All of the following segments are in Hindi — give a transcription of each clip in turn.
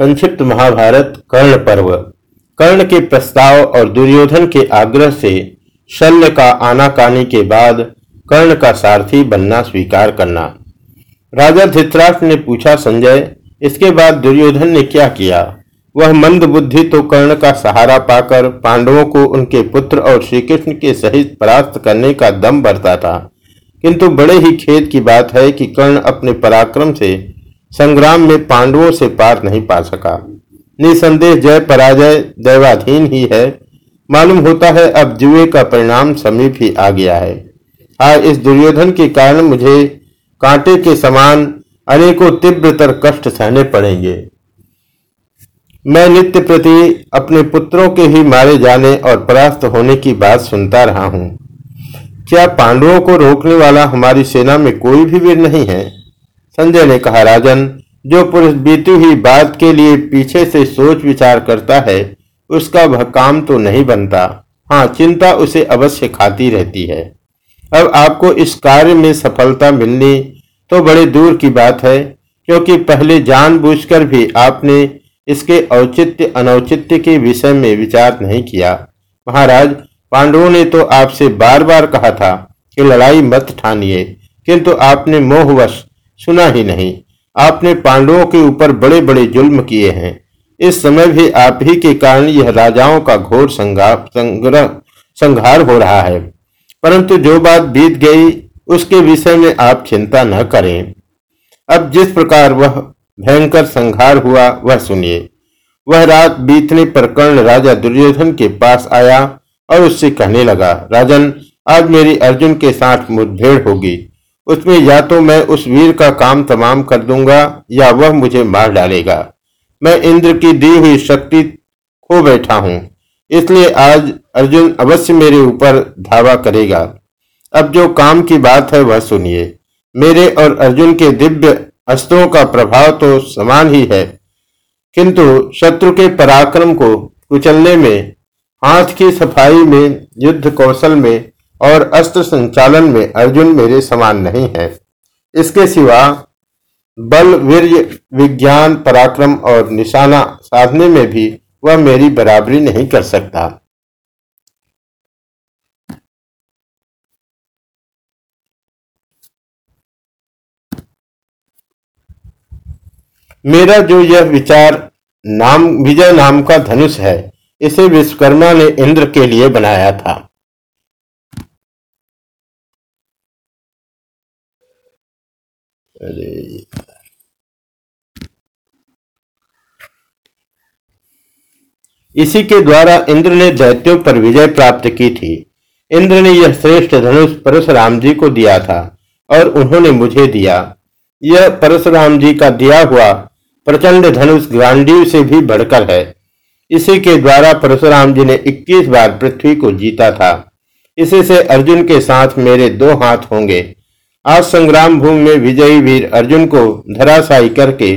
संक्षिप्त महाभारत कर्ण पर्व। कर्ण के प्रस्ताव और दुर्योधन के आग्रह से शल्य का आनाकानी के बाद कर्ण का सारथी बनना स्वीकार करना। राजा धृतराष्ट्र ने पूछा संजय, इसके बाद दुर्योधन ने क्या किया? वह मंद बुद्धि तो कर्ण का सहारा पाकर पांडवों को उनके पुत्र और श्रीकृष्ण के सहित परास्त करने का दम भरता था। किंतु बड़े ही खेद की बात है कि कर्ण अपने पराक्रम से संग्राम में पांडवों से पार नहीं पा सका। निसंदेह जय पराजय दैवाधीन ही है। मालूम होता है अब जुए का परिणाम समीप ही आ गया है। हाँ इस दुर्योधन के कारण मुझे कांटे के समान अनेकों तीव्रतर कष्ट सहने पड़ेंगे। मैं नित्य प्रति अपने पुत्रों के ही मारे जाने और परास्त होने की बात सुनता रहा हूँ। क्या पांडवों को रोकने वाला हमारी सेना में कोई भी वीर नहीं है? संजय ने कहा, राजन, जो पुरुष बीती हुई बात के लिए पीछे से सोच विचार करता है, उसका वह काम तो नहीं बनता। हाँ चिंता उसे अवश्य खाती रहती है। अब आपको इस कार्य में सफलता मिलनी तो बड़े दूर की बात है, क्योंकि पहले जानबूझकर भी आपने इसके औचित्य, अनौचित्य के विषय में विचार नहीं किया। महाराज, पांडवों ने तो आपसे बार बार कहा था कि लड़ाई मत ठानिए, किंतु आपने मोहवश सुना ही नहीं। आपने पांडवों के ऊपर बड़े बड़े जुल्म किए हैं। इस समय भी आप ही के कारण यह राजाओं का घोर संग्रह संहार हो रहा है। परंतु जो बात बीत गई, उसके विषय में आप चिंता न करें। अब जिस प्रकार वह भयंकर संहार हुआ, वह सुनिए। वह रात बीतने पर कर्ण राजा दुर्योधन के पास आया और उससे कहने लगा, राजन, आज मेरी अर्जुन के साथ मुठभेड़ होगी। उसमें या तो मैं उस वीर का काम तमाम कर दूँगा, या वह मुझे मार डालेगा। मैं इंद्र की दी हुई शक्ति खो बैठा हूँ। इसलिए आज अर्जुन अवश्य मेरे ऊपर धावा करेगा। अब जो काम की बात है वह सुनिए। मेरे और अर्जुन के दिव्य अस्त्रों का प्रभाव तो समान ही है। किंतु शत्रु के पराक्रम को कुचलने में, हाथ की सफ़ाई में, युद्ध कौशल में और अस्त्र संचालन में अर्जुन मेरे समान नहीं है। इसके सिवा बल वीर विज्ञान, पराक्रम और निशाना साधने में भी वह मेरी बराबरी नहीं कर सकता। मेरा जो यह विचार नाम, विजय नाम का धनुष है, इसे विश्वकर्मा ने इंद्र के लिए बनाया था। अरे। इसी के द्वारा इंद्र ने दैत्यों पर विजय प्राप्त की थी। इंद्र ने यह श्रेष्ठ धनुष परशुराम जी को दिया था और उन्होंने मुझे दिया। यह परशुराम जी का दिया हुआ प्रचंड धनुष गांडीव से भी बढ़कर है। इसी के द्वारा परशुराम जी ने 21 बार पृथ्वी को जीता था। इसी से अर्जुन के साथ मेरे दो हाथ होंगे। आज संग्राम भूमि में विजयी वीर अर्जुन को धराशायी करके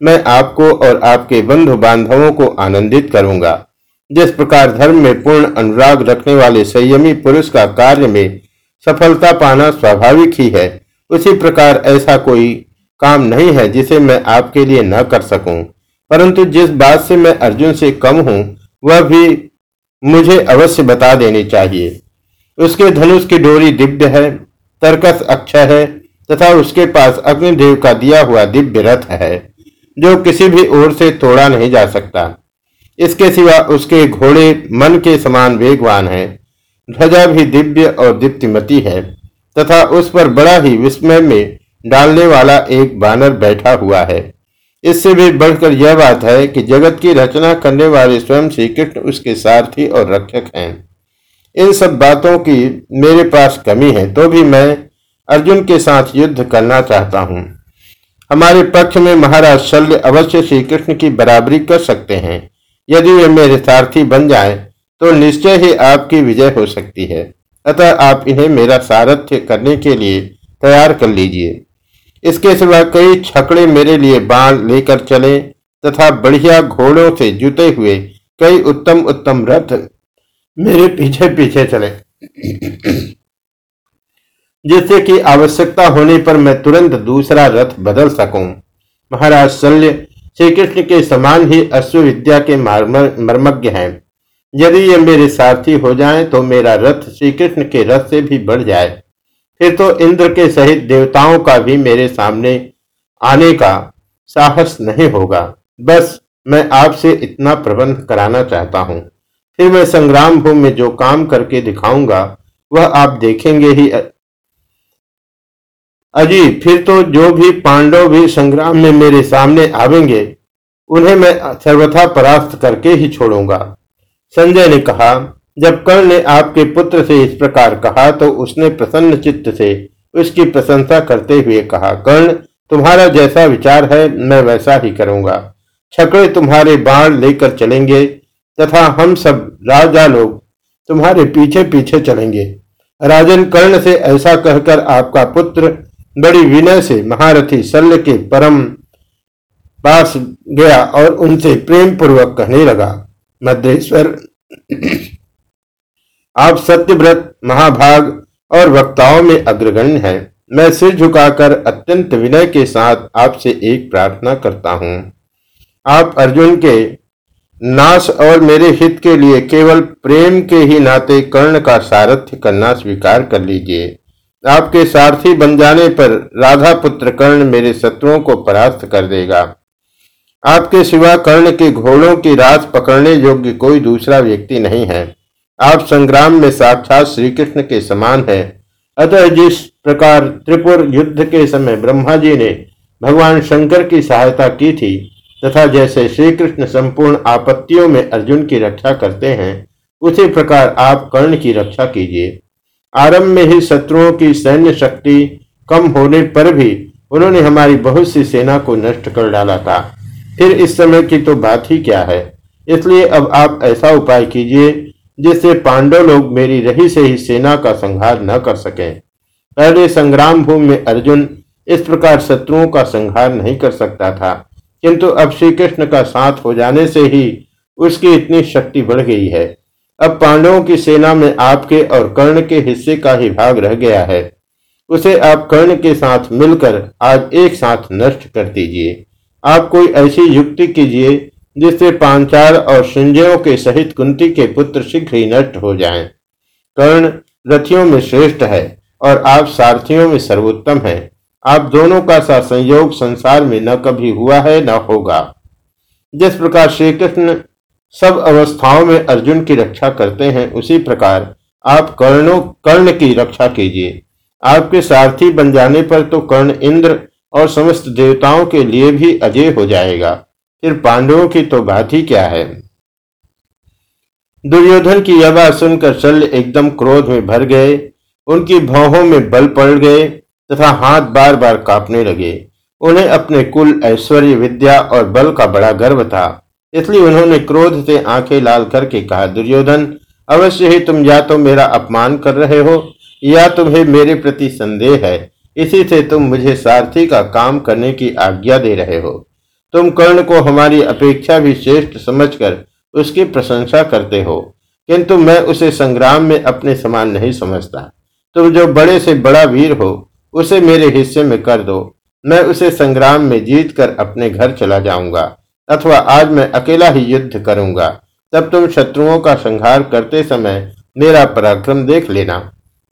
मैं आपको और आपके बंधु बांधवों को आनंदित करूँगा। जिस प्रकार धर्म में पूर्ण अनुराग रखने वाले संयमी पुरुष का कार्य में सफलता पाना स्वाभाविक ही है, उसी प्रकार ऐसा कोई काम नहीं है जिसे मैं आपके लिए न कर सकूँ। परंतु जिस बात से मैं अर्जुन से कम हूँ, वह भी मुझे अवश्य बता देनी चाहिए। उसके धनुष की डोरी दिव्य है तर्कस अक्षय है तथा उसके पास अग्निदेव का दिया हुआ दिव्य रथ है, जो किसी भी ओर से तोड़ा नहीं जा सकता। इसके सिवा उसके घोड़े मन के समान वेगवान है। ध्वजा भी दिव्य और दीप्तिमती है तथा उस पर बड़ा ही विस्मय में डालने वाला एक बानर बैठा हुआ है। इससे भी बढ़कर यह बात है कि जगत की रचना करने वाले स्वयं श्री कृष्ण उसके सारथी और रक्षक हैं। इन सब बातों की मेरे पास कमी है तो भी मैं अर्जुन के साथ युद्ध करना चाहता हूँ। हमारे पक्ष में महाराज शल्य अवश्य श्री कृष्ण की बराबरी कर सकते हैं। यदि वे मेरे सारथी बन जाए तो निश्चय ही आपकी विजय हो सकती है। अतः आप इन्हें मेरा सारथ्य करने के लिए तैयार कर लीजिए। इसके सिवा कई छकड़े मेरे लिए बाण लेकर चले, तथा बढ़िया घोड़ों से जुटे हुए कई उत्तम उत्तम रथ मेरे पीछे पीछे चले। जिससे कि आवश्यकता होने पर मैं तुरंत दूसरा रथ बदल सकूँ। महाराज शल्य श्री कृष्ण के समान ही अश्व विद्या के मर्मज्ञ हैं। यदि ये मेरे सारथी हो जाएँ तो मेरा रथ श्री कृष्ण के रथ से भी बढ़ जाए। फिर तो इंद्र के सहित देवताओं का भी मेरे सामने आने का साहस नहीं होगा। बस मैं आपसे इतना प्रबंध कराना चाहता हूँ। फिर मैं संग्राम भूमि में जो काम करके दिखाऊँगा, वह आप देखेंगे ही। अजी, फिर तो जो भी पांडव भी संग्राम में मेरे सामने आवेंगे, उन्हें मैं सर्वथा परास्त करके ही छोड़ूँगा। संजय ने कहा, जब कर्ण ने आपके पुत्र से इस प्रकार कहा तो उसने प्रसन्न चित्त से उसकी प्रशंसा करते हुए कहा, कर्ण, तुम्हारा जैसा विचार है, मैं वैसा ही करूँगा। छकड़े तुम्हारे बाण लेकर चलेंगे तथा हम सब राजा लोग तुम्हारे पीछे पीछे चलेंगे। राजन कर्ण से ऐसा कहकर आपका पुत्र बड़ी विनय से महारथी शल्य के परम पास गया और उनसे प्रेम पूर्वक कहने लगा मद्रेश्वर आप सत्यव्रत, महाभाग और वक्ताओं में अग्रगण्य हैं। मैं सिर झुकाकर अत्यंत विनय के साथ आपसे एक प्रार्थना करता हूँ। आप अर्जुन के नाश और मेरे हित के लिए केवल प्रेम के ही नाते कर्ण का सारथ्य करना स्वीकार कर लीजिए। आपके सारथी बन जाने पर राधा पुत्र कर्ण मेरे शत्रुओं को परास्त कर देगा। आपके सिवा कर्ण के घोड़ों की रात पकड़ने योग्य कोई दूसरा व्यक्ति नहीं है। आप संग्राम में साक्षात श्री कृष्ण के समान है। अतः जिस प्रकार त्रिपुर युद्ध के समय ब्रह्मा जी ने भगवान शंकर की सहायता की थी तथा जैसे श्री कृष्ण संपूर्ण आपत्तियों में अर्जुन की रक्षा करते हैं, उसी प्रकार आप कर्ण की रक्षा कीजिए। आरंभ में ही शत्रुओं की सैन्य शक्ति कम होने पर भी उन्होंने हमारी बहुत सी सेना को नष्ट कर डाला था। फिर इस समय की तो बात ही क्या है? इसलिए अब आप ऐसा उपाय कीजिए, जिससे पांडव लोग मेरी रही से ही सेना का संहार न कर सके। पहले संग्राम भूमि में अर्जुन इस प्रकार शत्रुओं का संहार नहीं कर सकता था। किंतु अब श्री कृष्ण का साथ हो जाने से ही उसकी इतनी शक्ति बढ़ गई है अब पांडवों की सेना में आपके और कर्ण के हिस्से का ही भाग रह गया है उसे आप कर्ण के साथ मिलकर आज एक साथ नष्ट कर दीजिए आप कोई ऐसी युक्ति कीजिए जिससे पांचाल और संजयों के सहित कुंती के पुत्र शीघ्र ही नष्ट हो जाएँ। कर्ण रथियों में श्रेष्ठ है और आप सारथियों में सर्वोत्तम हैं। आप दोनों का सा संयोग संसार में न कभी हुआ है, न होगा। जिस प्रकार श्री कृष्ण सब अवस्थाओं में अर्जुन की रक्षा करते हैं, उसी प्रकार आप कर्णों, कर्ण की रक्षा कीजिए। आपके सारथी बन जाने पर तो कर्ण इंद्र और समस्त देवताओं के लिए भी अजय हो जाएगा। फिर पांडवों की तो बात ही क्या है? दुर्योधन की यह बात सुनकर शल्य एकदम क्रोध में भर गए। उनकी भौहों में बल पड़ गए। तथा हाथ बार बार कांपने लगे। उन्हें अपने कुल ऐश्वर्य, विद्या और बल का बड़ा गर्व था। इसलिए उन्होंने क्रोध से आँखें लाल करके कहा, दुर्योधन, अवश्य ही तुम या तो मेरा अपमान कर रहे हो, या तुम्हें मेरे प्रति संदेह है। इसी से तुम मुझे सारथी का काम करने की आज्ञा दे रहे हो। तुम कर्ण को हमारी अपेक्षा भी श्रेष्ठ समझकर उसकी प्रशंसा करते हो, किंतु मैं उसे संग्राम में अपने समान नहीं समझता। तुम जो बड़े से बड़ा वीर हो उसे मेरे हिस्से में कर दो। मैं उसे संग्राम में जीत कर अपने घर चला जाऊँगा, अथवा आज मैं अकेला ही युद्ध करूँगा। तब तुम शत्रुओं का संहार करते समय मेरा पराक्रम देख लेना।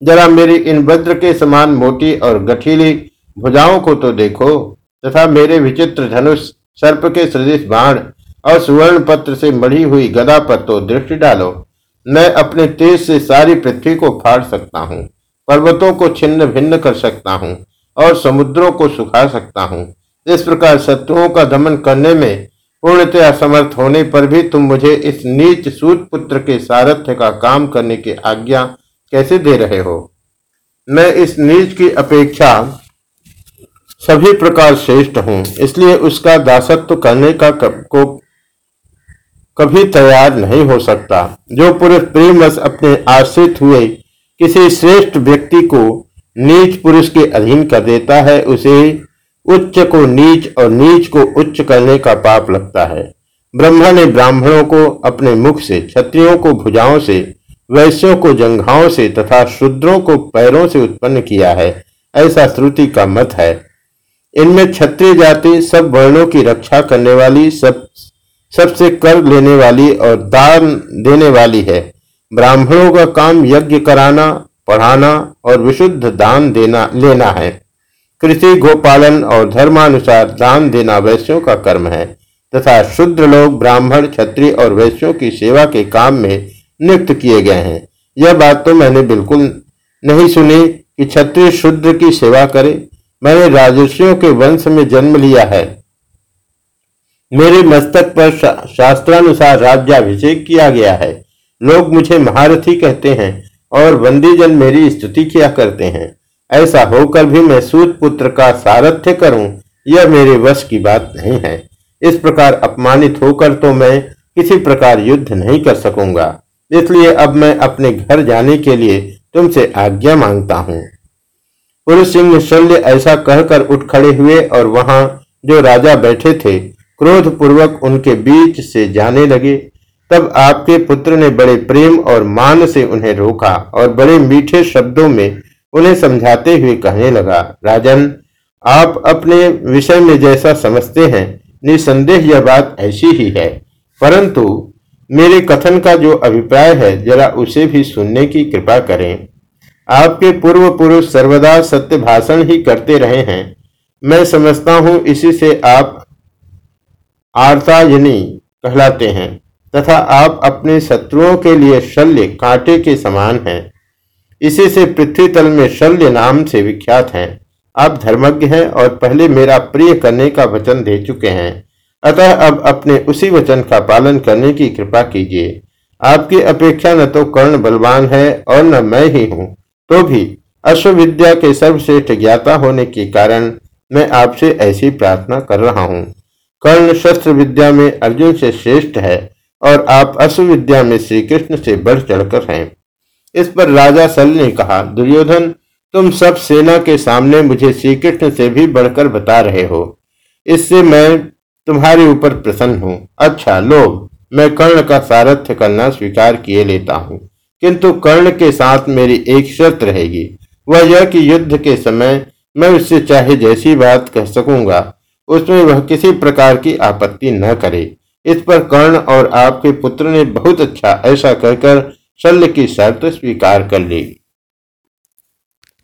जरा मेरी इन वज्र के समान मोटी और गठीली भुजाओं को तो देखो, तथा मेरे विचित्र धनुष, सर्प के सदृश बाण और सुवर्ण पत्र से मढ़ी हुई गदा पर तो दृष्टि डालो। मैं अपने तेज से सारी पृथ्वी को फाड़ सकता हूँ। पर्वतों को छिन्न भिन्न कर सकता हूँ और समुद्रों को सुखा सकता हूँ। इस प्रकार शत्रुओं का दमन करने में पूर्णतया समर्थ होने पर भी तुम मुझे इस नीच सूत पुत्र के सारथ्य का काम करने की आज्ञा कैसे दे रहे हो? मैं इस नीच की अपेक्षा सभी प्रकार श्रेष्ठ हूँ इसलिए उसका दासत्व करने का कब, को कभी तैयार नहीं हो सकता। जो पुरुष प्रेमवश अपने आश्रित हुए किसी श्रेष्ठ व्यक्ति को नीच पुरुष के अधीन कर देता है, उसे उच्च को नीच और नीच को उच्च करने का पाप लगता है। ब्रह्मा ने ब्राह्मणों को अपने मुख से, क्षत्रियों को भुजाओं से, वैश्यों को जंघाओं से तथा शूद्रों को पैरों से उत्पन्न किया है। ऐसा श्रुति का मत है। इनमें क्षत्रिय जाति, सब वर्णों की रक्षा करने वाली, सब, सबसे कर लेने वाली और दान देने वाली है। ब्राह्मणों का काम यज्ञ कराना पढ़ाना और विशुद्ध दान देना लेना है। कृषि गोपालन और धर्मानुसार दान देना वैश्यों का कर्म है तथा शुद्र लोग ब्राह्मण क्षत्रिय और वैश्यों की सेवा के काम में नियुक्त किए गए हैं। यह बात तो मैंने बिल्कुल नहीं सुनी कि क्षत्रिय शुद्र की सेवा करे। मैंने राजस्वियों के वंश में जन्म लिया है। मेरे मस्तक पर शा, शास्त्रानुसार राज्याभिषेक किया गया है। लोग मुझे महारथी कहते हैं और वंदीजन मेरी स्तुति किया करते हैं। ऐसा होकर भी मैं सूत पुत्र का सारथ्य करूँ, यह मेरे वश की बात नहीं है। इस प्रकार अपमानित होकर तो मैं किसी प्रकार युद्ध नहीं कर सकूँगा। इसलिए अब मैं अपने घर जाने के लिए तुमसे आज्ञा माँगता हूँ। पुरुष सिंह शल्य ऐसा कहकर उठ खड़े हुए और वहाँ जो राजा बैठे थे क्रोध पूर्वक उनके बीच से जाने लगे। तब आपके पुत्र ने बड़े प्रेम और मान से उन्हें रोका और बड़े मीठे शब्दों में उन्हें समझाते हुए कहने लगा, राजन, आप अपने विषय में जैसा समझते हैं, निसंदेह यह बात ऐसी ही है। परंतु मेरे कथन का जो अभिप्राय है, जरा उसे भी सुनने की कृपा करें। आपके पूर्व पुरुष सर्वदा सत्य भाषण ही करते रहे हैं। मैं समझता हूँ इसी से आप आर्तायनी कहलाते हैं। तथा आप अपने शत्रुओं के लिए शल्य कांटे के समान हैं। इसी से पृथ्वी तल में शल्य नाम से विख्यात हैं। आप धर्मज्ञ हैं और पहले मेरा प्रिय करने का वचन दे चुके हैं। अतः अब अपने उसी वचन का पालन करने की कृपा कीजिए। आपकी अपेक्षा न तो कर्ण बलवान है और न मैं ही हूँ। तो भी अश्वविद्या के सर्वश्रेष्ठ ज्ञाता होने के कारण मैं आपसे ऐसी प्रार्थना कर रहा हूँ। कर्ण शस्त्र विद्या में अर्जुन से श्रेष्ठ है। और आप अश्वविद्या में श्री कृष्ण से बढ़ चढ़कर हैं। इस पर राजा सल ने कहा, दुर्योधन, तुम सब सेना के सामने मुझे श्री कृष्ण से भी बढ़कर बता रहे हो। इससे मैं तुम्हारे ऊपर प्रसन्न हूँ। अच्छा लो मैं कर्ण का सारथ्य करना स्वीकार किए लेता हूँ। किंतु कर्ण के साथ मेरी एक शर्त रहेगी। वह यह कि युद्ध के समय मैं उससे चाहे जैसी बात कह सकूँगा, उसमें वह किसी प्रकार की आपत्ति न करे। इस पर कर्ण और आपके पुत्र ने बहुत अच्छा ऐसा कहकर शल्य की शर्त स्वीकार कर ली।